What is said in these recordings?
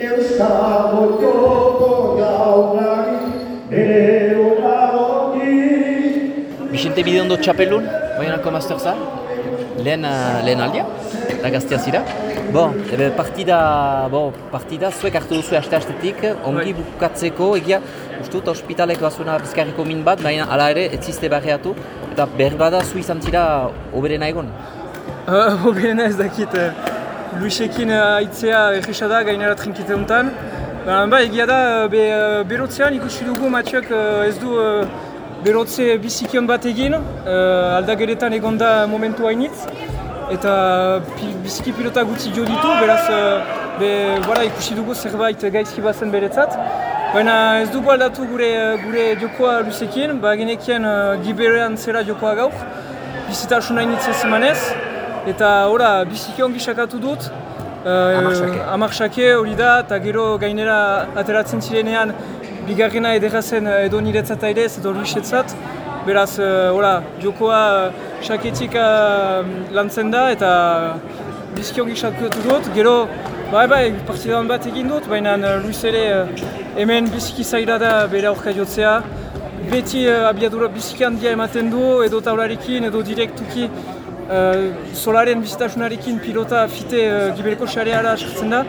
Euskal Joko jaunari ere honagoki Bixente bide ondo txapelun, Baionako Masterza, lehen, uh, lehen aldia, eta gaztea zira. Bon, ebe partida, bon, partida zuek hartu duzu aste-astetik, ongi Bai. bukatzeko, egia, uste dut ospitalek bazuena bizkarriko min bat, baina ala ere ez ziste barreatu, eta behar bada zu izan zira oberena egon. Uh, Hoberena ez dakit, uh, Luisekin uh, aitzea egisa da gainera trinkite honetan. Ba, ba, egia da, uh, be, uh, berotzean ikusi dugu Mathiak uh, ez du berotze bizikion bat egin, uh, aldageretan egon da momentu hainitz. Eta biziki pilota gutxi jo ditu, beraz be, voilà, ikusi dugu zerbait gaizki bazen beretzat. Baina ez dugu aldatu gure, gure jokoa Luisekin, ba, genekien uh, giberean zera jokoa gaur, bizitasuna hainitz ez emanez. Eta ora, biziki ongi sakatu dut. Uh. Hamar xake hori da, eta gero gainera ateratzen zirenean bigarrena edera zen eh, edo niretzat ere ez edo luisetzat. Beraz, uh, ora, jokoa xaketik uh, lantzen da eta biziki ongi sakatu dut. Gero, bai bai, partidan bat egin dut, baina uh, Luis ere hemen biziki zaila da bere aurka jotzea. Beti uh, abiadura biziki handia ematen du, edo taularekin, edo direktuki solaren bizitasunarekin pilota fite uh, gibeleko xareara sartzen da.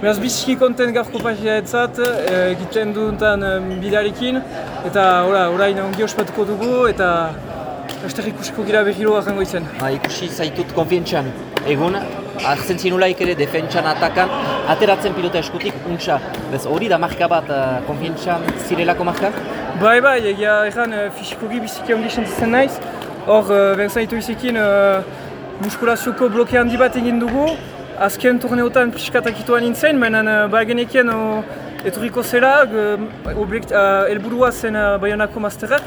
Beraz biziki kontent gaurko partidaetzat, uh, egiten dutan um, bidarekin, eta ora, orain ongi ospatuko dugu, eta Aster ikusiko gira behiro ahango izan. Ba, ikusi zaitut konfientxan egun, hartzen zinulaik ere defentsan atakan, ateratzen pilota eskutik untxa. Bez hori da marka bat uh, konfientxan zirelako marka? Bai bai, egia erran fisikogi biziki ongi sentitzen naiz. Hor, Vincent Itoizekin uh, muskulazioko bloke handi bat egin dugu. Azken turneotan pixkatak itoan nintzen, baina uh, ba genekien uh, etorriko zela, uh, objekt, uh, helburua zen uh, Bayonako masterrak.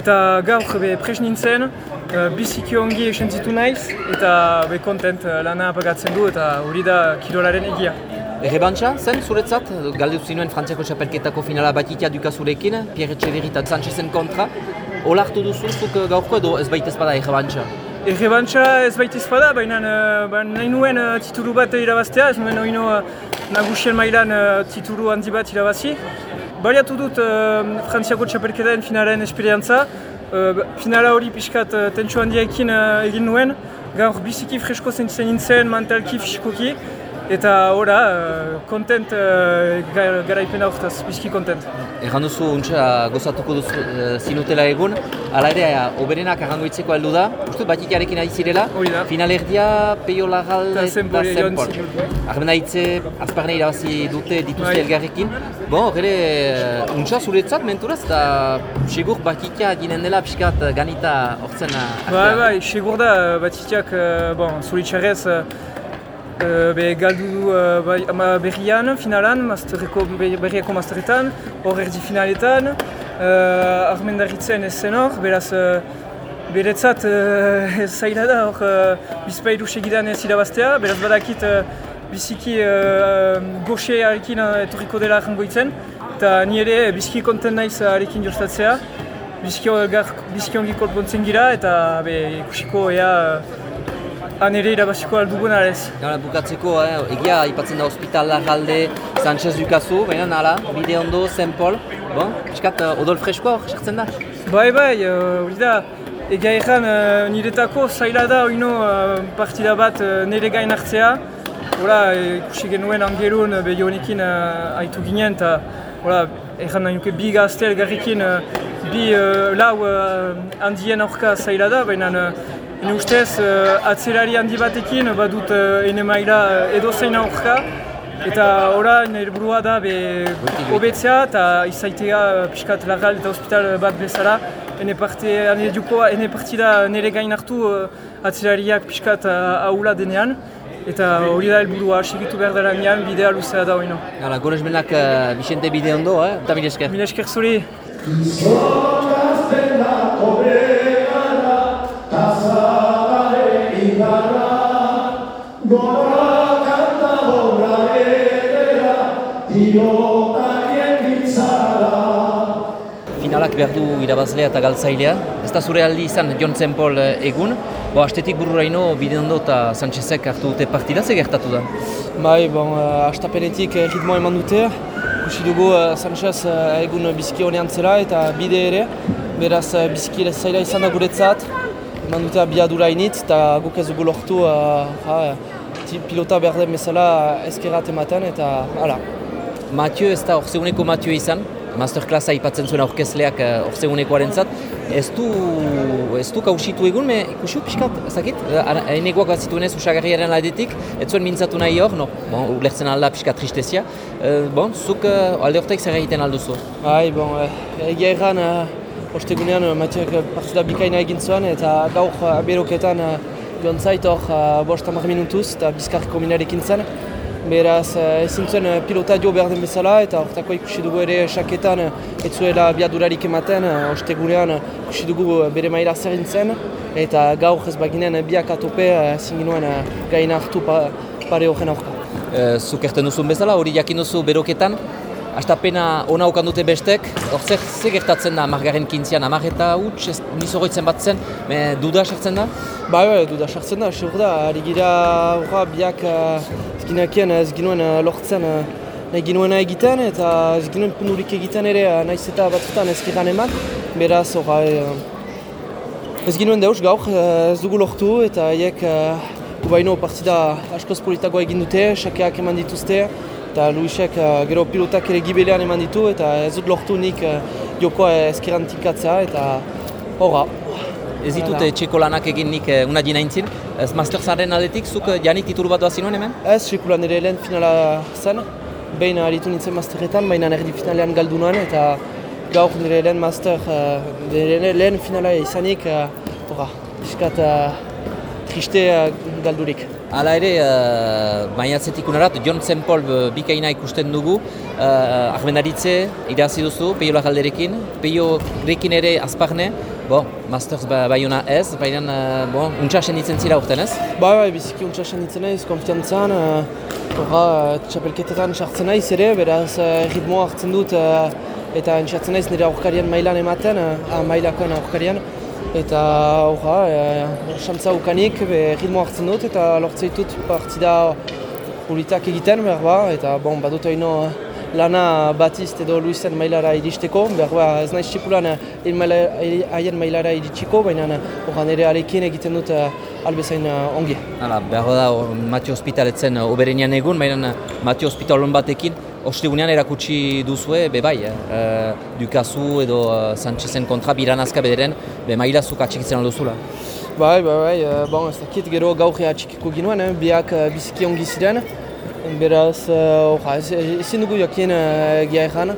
Eta gaur be pres nintzen, uh, biziki ongi sentitu naiz, eta be kontent uh, lana apagatzen du, eta hori da kirolaren egia. Errebantxa zen zuretzat, galdu zinuen Frantziako txapelketako finala batitia dukazurekin, Pierre Etxeverri eta Sanchezen kontra. Ola hartu duzu zuk gaurko edo ez baitez bada errebantxa? Errebantxa ez baita ezpada, baina uh, ba, nahi nuen uh, titulu bat irabaztea, ez nuen oino nagusien mailan titulu handi bat irabazi. Baliatu dut uh, Frantziako txapelketaren finalen esperientza. Uh, finala hori pixkat uh, tentsio handiekin uh, egin nuen. Gaur biziki fresko sentitzen nintzen, mentalki, fisikoki. Eta ora, uh, kontent uh, gar- garaipena hortaz, biziki kontent. Erran duzu untxa gozatuko duzu eh, zinutela egun, ala ere oberenak arrangoitzeko heldu da, uste dut batitiarekin ari zirela, Hori da. finalerdia Peio Lagal Eta ziren. Armena hitze, azparne irabazi dute dituzte Bai. elgarrekin. Bon, ere, uh, untxa zuretzat menturaz, eta segur batitia dinen dela pixkat eh, ganita hortzen uh, Bai, bai, segur da, batitiak, uh, bon, zoritxarrez, uh, be, galdu du uh, bai, ama berrian, finalan, masterreko, be- berriako masterretan, hor erdi finaletan, uh, armendarritzen ez zen hor, beraz, uh, beretzat uh, zaila da hor uh, bizpailu segidan ez irabaztea, beraz badakit uh, biziki uh, goxearekin uh, etorriko dela jangoitzen, eta ni ere biziki konten naiz arekin jostatzea, biziki, biziki ongi kolpontzen gira, eta be, ikusiko ea han ere irabaziko aldugun arez. Gara, bukatzeko, eh, egia aipatzen da hospitala galde Sanchez dukazu, baina nala, bide ondo, Zenpol. Bon, pixkat, uh, odol freskoa hor sartzen da. Bai, bai, uh, hori da, egia erran uh, niretako zaila da oino uh, partida bat uh, nire gain hartzea. Hora, ikusi genuen angelun uh, behionekin uh, aitu ginen, eta hora, erran nahi nuke bi gazte elgarrekin, uh, bi uh, lau uh, handien aurka zaila da, baina uh, ene ustez uh, atzelari handi batekin badut uh, ene maila uh, edozein aurka, Eta ora nire burua da be hobetzea eta izaitea pixkat lagal eta hospital bat bezala. Ene parte, ene jokoa, ene partida nire gain hartu uh, atzelariak pixkat uh, ahula denean. Eta hori da helburua, segitu behar dela nian, bidea luzea da oino. Gara, goresmenak uh, Vicente bide ondo, eh? eta mila esker. Mila esker zuri. Finalak behar du irabazlea eta galtzailea. Ez da zure aldi izan Jon Zenpol eh, egun. Bo, astetik bururaino, bide ondo eta Sanchezek hartu dute partida, ze gertatu da? Bai, bon, uh, astapenetik uh, ritmoa eman dute. Kusi dugu Sanchez egun biziki honean zela eta bide ere. Beraz biziki zaila izan da guretzat. Eman dute abiadura init eta guk ez dugu lortu uh, pilota behar den bezala ezkerrat ematen eta hala. Mathieu ez da orzeguneko Mathieu izan, masterclassa aipatzen zuen aurkezleak uh, orzegunekoaren zat. Ez du, ez du kausitu egun, me ikusi pixkat, ezakit? Enekoak bat zituen ez usagarriaren aldetik, ez zuen mintzatu nahi hor, no? Bon, ulertzen alda pixkat tristezia. Uh, bon, zuk uh, alde horretaik zer egiten alduzu? Bai, bon, uh, egia erran uh, ostegunean uh, Matiak uh, partida bikaina egin zuen eta gaur uh, beroketan uh, joan zait hor uh, bost hamar minutuz eta bizkarriko minarekin zen. Beraz, uh, ezin zuen uh, pilota jo behar den bezala eta hortako ikusi dugu ere saketan uh, ez zuela biadurarik ematen, ostegunean ikusi dugu bere maila zer zen eta gaur ez baginen biak atope ezin ginuen uh, gaina hartu pa, pare horren aurka. Uh, zuk erten duzun bezala, hori jakin duzu beroketan, Astapena ona ukan dute bestek, hor zer, zer gertatzen da margaren kintzian, amar eta huts, ez nizoroitzen bat zen, me duda sartzen da? Bai, bai, duda sartzen da, seur da, ari gira urra biak uh, ez ginakien ez ginuen uh, lortzen uh, nahi ginuena egiten eta ez ginuen punurik egiten ere nahiz eta batzutan ez giran eman, beraz horra uh, ez ginuen deus gaur ez dugu lortu eta haiek gubaino partida askoz politagoa egin dute, sakeak eman dituzte eta Luisek uh, gero pilotak ere gibelean eman ditu eta ez dut lortu nik uh, jokoa ezkerantikatzea eta horra. Ez ditute txeko lanak egin nik eh, una dina intzin, ez Mastersaren aldetik, zuk eh, janik titulu bat doa zinuen hemen? Ez, sekulan ere lehen finala zen. Behin aritu nintzen masterretan, baina erdi finalean galdu nuen eta gaur nire lehen master, uh, nire lehen finala izanik, horra, piskat uh, uh, galdurik. Hala ere, uh, maiatzetik unarat, John Zempol uh, bikaina ikusten dugu, uh, Armendaritze irazi duzu, Peio Lagalderekin, Peio rekin ere azparne, bo, Masters ba, baiona ez, baina, uh, bo, untsa senditzen zira urten ez? Ba, bai, biziki untsa nintzen naiz, konfiantzan, uh, horra, uh, txapelketetan sartzen naiz ere, beraz uh, ritmoa hartzen dut uh, eta entxatzen naiz nire aurkarian mailan ematen, uh, mailakoen aurkarian. Eta horra, uh, xantza ukanik, be, ritmoa hartzen dut eta lortzen ditut partida politak egiten, behar ba, eta bon, badut haino uh, lana Batizt edo Luisen mailara iristeko, behar ba, ez naiz txipulan uh, haien mailara iritsiko, baina horra nire alekin egiten dut albezain ongi. Hala, behar da, Matio Hospitaletzen oberenean egun, baina Matio Hospitalon batekin, Ostegunean erakutsi duzue, be bai, eh? Dukazu edo Sanchezen kontra biranazka bederen, be maila zuk atxikitzen alduzula. Bai, bai, bai, uh, bon, ez dakit gero gaur atxikiko ginuen, eh? biak uh, biziki ongi ziren. Beraz, uh, ez, ezin dugu jakien uh, egia ezan,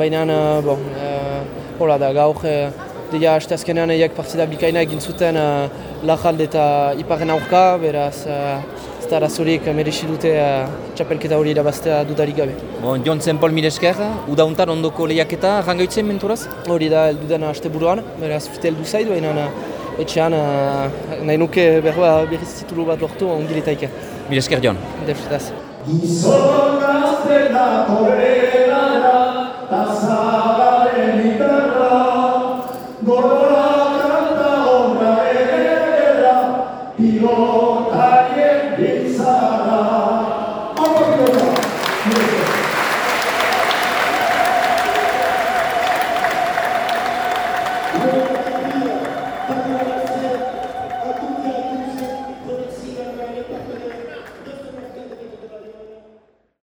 baina, uh, bon, uh, hola da, gaur, uh, deia azkenean eiak partida bikaina egin zuten uh, Lajalde eta Iparren aurka, beraz, uh, ez da arazorik eh, merezi dute uh, txapelketa hori irabaztea dudarik gabe. Bon, Jon Zenpol mire esker, udauntan ondoko lehiaketa jangoitzen menturaz? Hori da elduden haste buruan, beraz fite eldu zaidu, baina uh, etxean uh, nahi nuke berroa berriz titulu bat lortu ongiletaik. Mire esker, Jon. Defetaz. Gizon gaztela korrela da, da